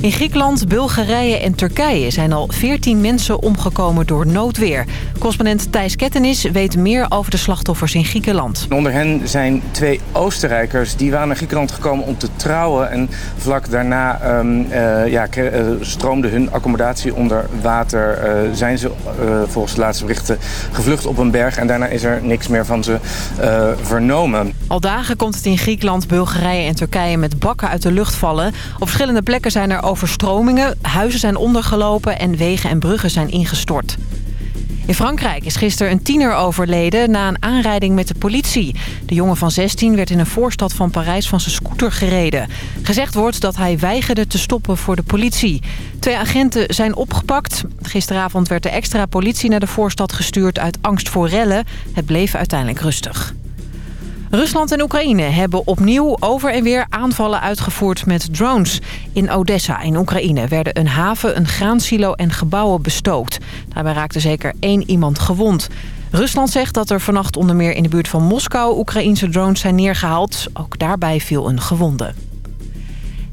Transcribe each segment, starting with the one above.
In Griekenland, Bulgarije en Turkije zijn al 14 mensen omgekomen door noodweer. Correspondent Thijs Kettenis weet meer over de slachtoffers in Griekenland. Onder hen zijn twee Oostenrijkers. Die waren naar Griekenland gekomen om te trouwen. En vlak daarna um, uh, ja, uh, stroomde hun accommodatie onder water. Uh, zijn ze volgens de laatste berichten gevlucht op een berg. En daarna is er niks meer van ze vernomen. Al dagen komt het in Griekenland, Bulgarije en Turkije met bakken uit de lucht vallen. Op verschillende plekken zijn er overstromingen. Huizen zijn ondergelopen en wegen en bruggen zijn ingestort. In Frankrijk is gisteren een tiener overleden na een aanrijding met de politie. De jongen van 16 werd in een voorstad van Parijs van zijn scooter gereden. Gezegd wordt dat hij weigerde te stoppen voor de politie. Twee agenten zijn opgepakt. Gisteravond werd de extra politie naar de voorstad gestuurd uit angst voor rellen. Het bleef uiteindelijk rustig. Rusland en Oekraïne hebben opnieuw over en weer aanvallen uitgevoerd met drones. In Odessa in Oekraïne werden een haven, een graansilo en gebouwen bestookt. Daarbij raakte zeker één iemand gewond. Rusland zegt dat er vannacht onder meer in de buurt van Moskou Oekraïnse drones zijn neergehaald. Ook daarbij viel een gewonde.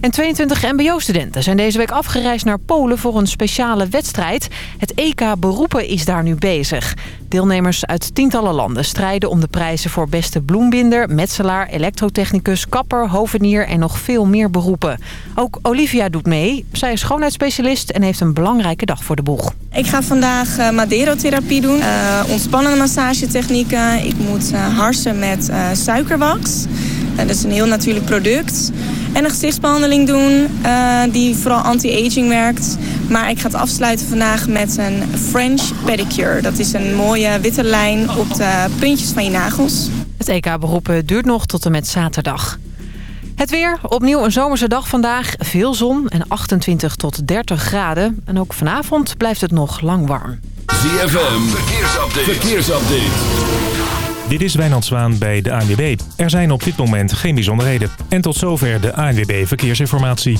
En 22 mbo-studenten zijn deze week afgereisd naar Polen voor een speciale wedstrijd. Het EK Beroepen is daar nu bezig. Deelnemers uit tientallen landen strijden om de prijzen voor beste bloembinder, metselaar, elektrotechnicus, kapper, hovenier en nog veel meer beroepen. Ook Olivia doet mee. Zij is schoonheidsspecialist en heeft een belangrijke dag voor de boeg. Ik ga vandaag uh, maderotherapie doen, uh, ontspannende massagetechnieken. Ik moet uh, harsen met suikerwax. dat is een heel natuurlijk product. En een gezichtsbehandeling doen die vooral anti-aging werkt. Maar ik ga het afsluiten vandaag met een French pedicure. Dat is een mooie witte lijn op de puntjes van je nagels. Het EK-beroepen duurt nog tot en met zaterdag. Het weer, opnieuw een zomerse dag vandaag. Veel zon en 28 tot 30 graden. En ook vanavond blijft het nog lang warm. ZFM, verkeersupdate. verkeersupdate. Dit is Wijnand Zwaan bij de ANWB. Er zijn op dit moment geen bijzonderheden. En tot zover de ANWB Verkeersinformatie.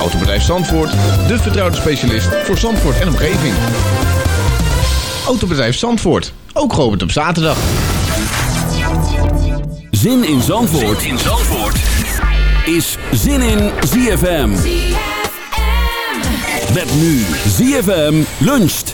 Autobedrijf Zandvoort, de vertrouwde specialist voor Zandvoort en omgeving. Autobedrijf Zandvoort, ook geopend op zaterdag. Zin in Zandvoort, zin in Zandvoort. is Zin in ZFM. ZFM. Met nu ZFM luncht.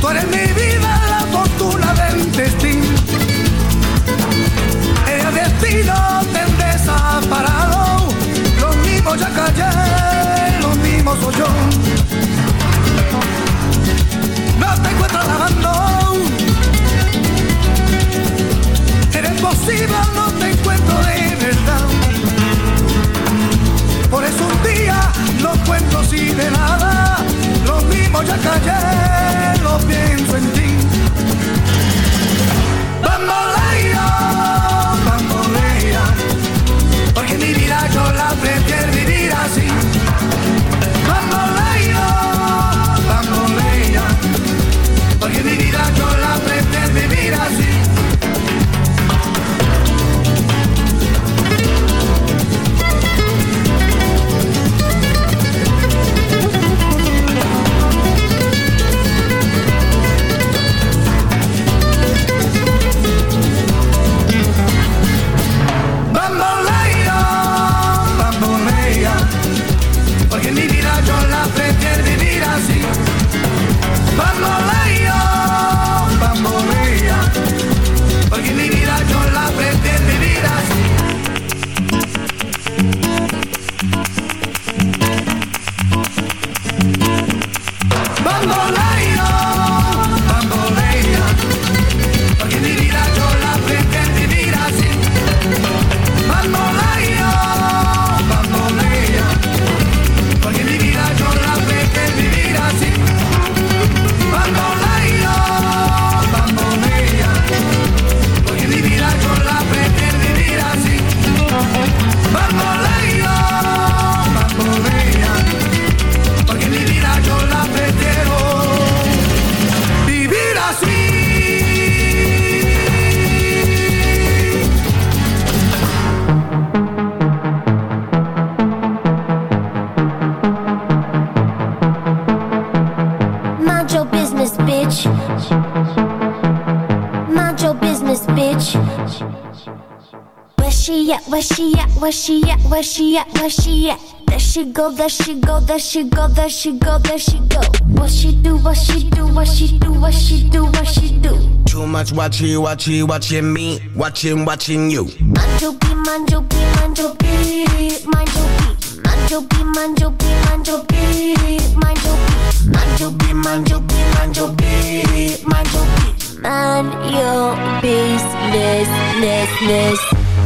Tú eres mi vida Te desaparado, lo mismo ya callé soy yo. No te encuentro trabajando. Eres posible, no te encuentro de verdad. Por eso un día no cuento así de nada. Lo mismo ya callé, lo pienso en ti. Bamboleo, bambolea, porque mi vida yo la prefiero Where she at? Where she at? Where she at? There she go, there she go, there she go, there she go, there she go. What she do? What she do? What she do? What she do? What she do? Too much watching, watching, watching me, watching, watching you. Mind your beat, mind your beat, mind your beat, mind your beat. Mind your business, ness, ness.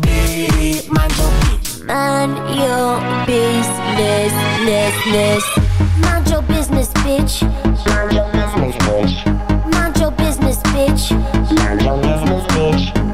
beat, mind your business, ness, ness. Mind your business, bitch. Mind your business, bitch. Mind your business, bitch. Mind your business, bitch.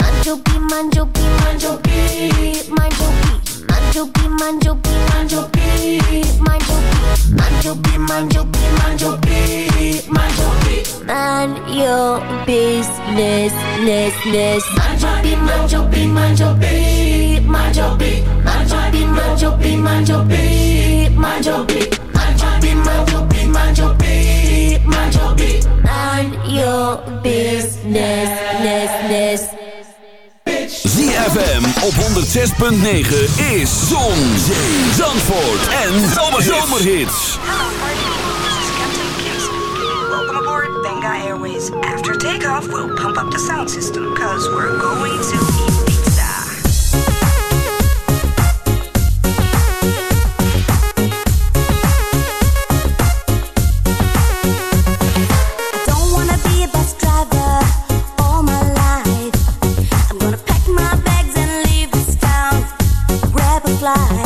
Mind your beat, mind your beat, mind your beat, mind your beat. Mind your beat, mind your business, ness, ness. Your beat, mind your beat, mind your beat, mind your mind your beat, mind your beat. Mind your business, business, business. ZFM op 106.9 is Zon, Zee, Zandvoort en Zomerhits. Welcome aboard Benga Airways. After takeoff, we'll pump up the sound system, cause we're going to... fly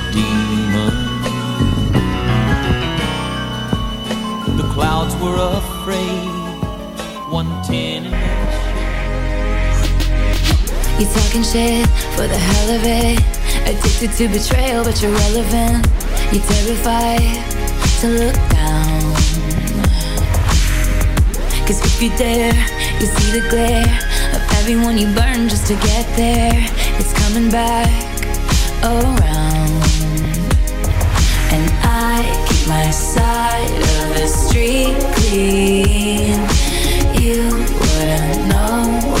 demon. The clouds were afraid, 110 in you talking shit for the hell of it. Addicted to betrayal but you're relevant. You're terrified to look down. Cause if you dare, you see the glare Of everyone you burn just to get there. It's coming back around my side of the street clean. You wouldn't know.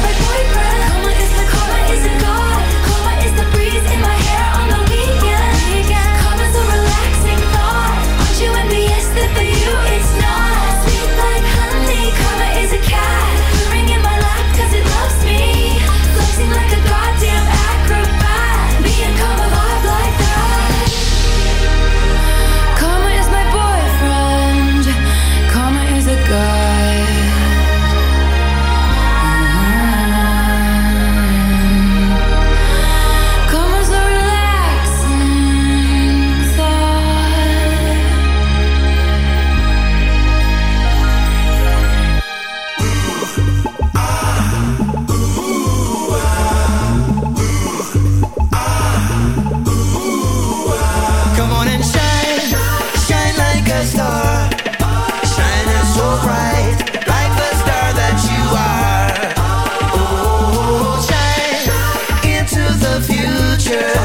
Yeah.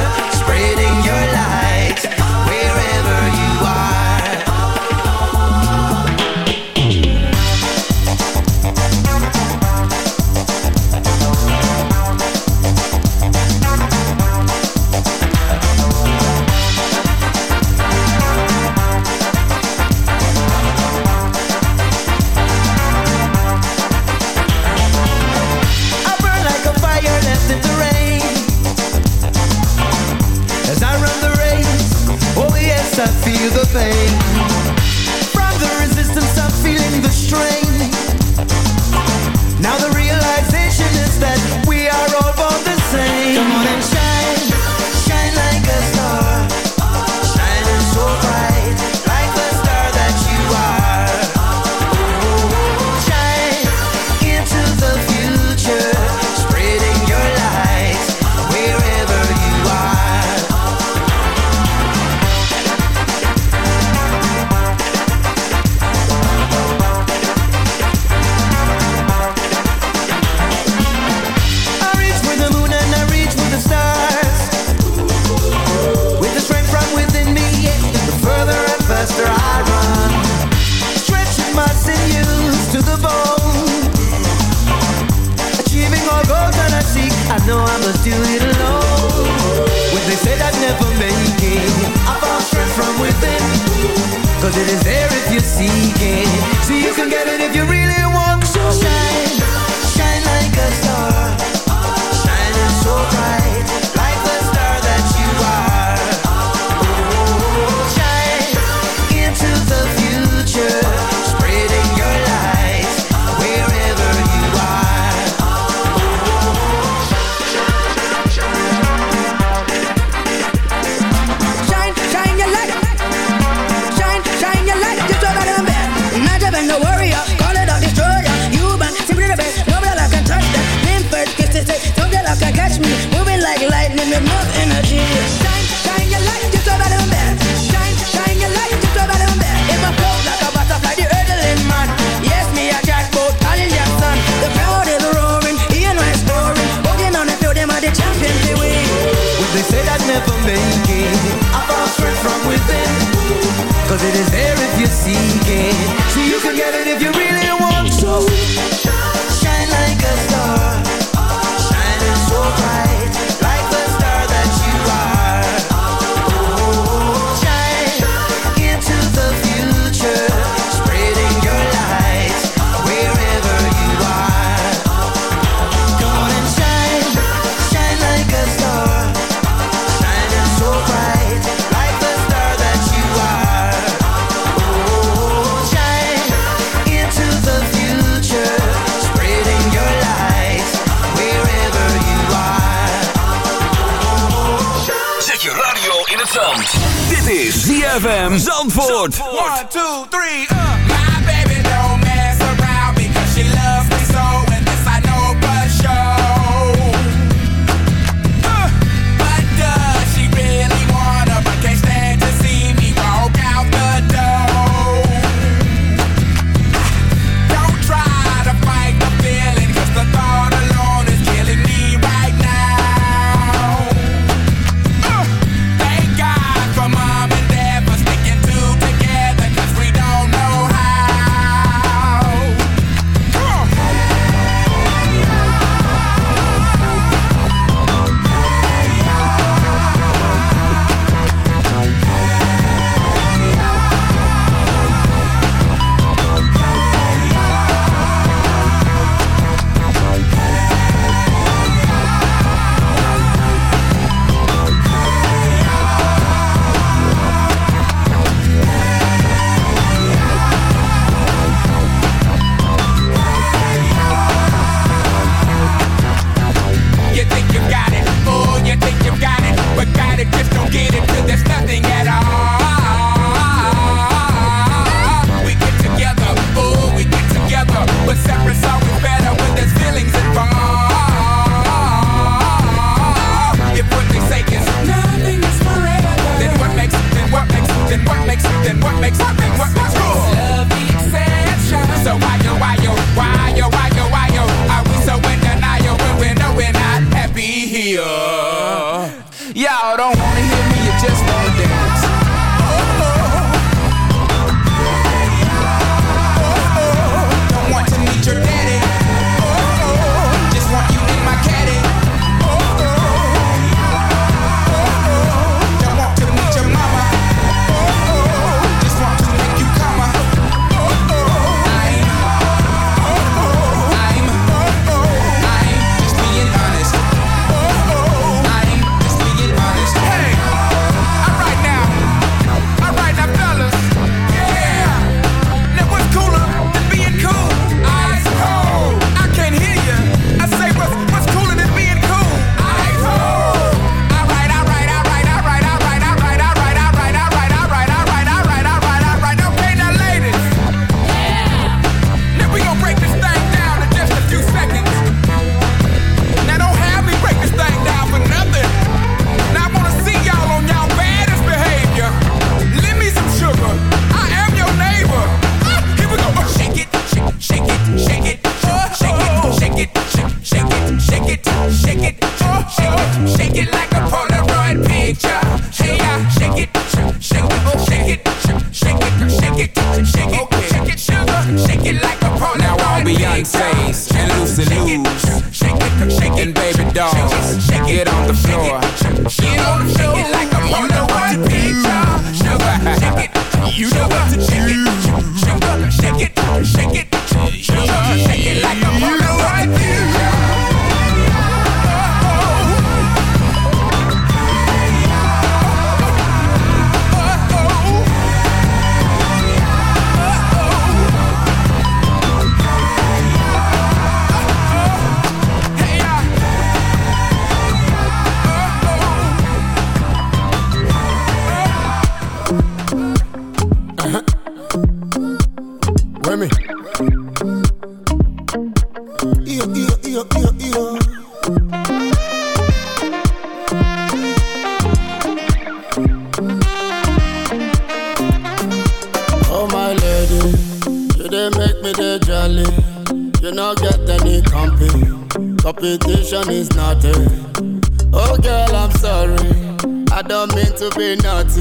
I don't mean to be naughty.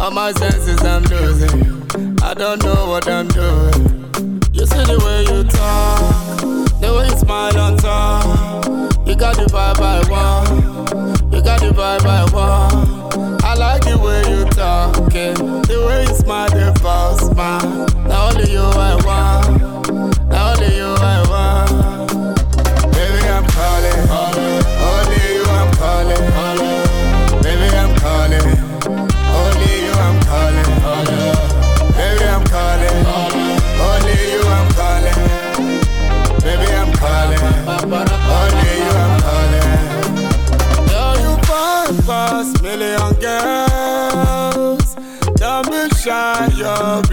All my senses I'm losing, I don't know what I'm doing. You see the way you talk, the way you smile on top. You got the vibe I want, you got the vibe I want. I like the way you talking, the way you smile, the false smile. Now only you I want, now only you I want.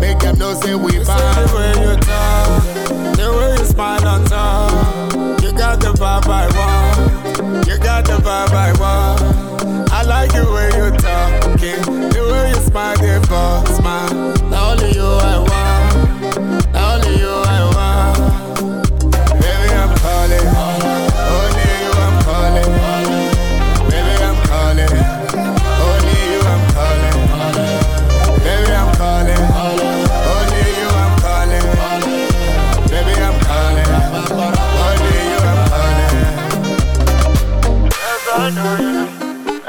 make them know say we bomb. The way you talk, the way you smile on top. You got the vibe I want. You got the vibe I want. I like the way you talking, the way you smile, the smile. Now only you I want.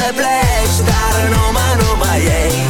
Să pleci, dar numai, numai ei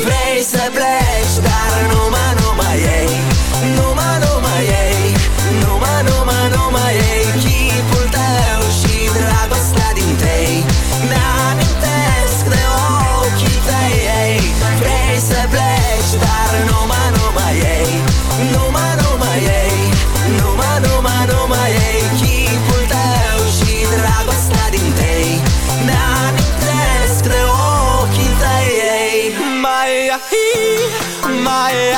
Vrij blijft staren, no ma, no ma. No ma, no ma. No ma, no ma.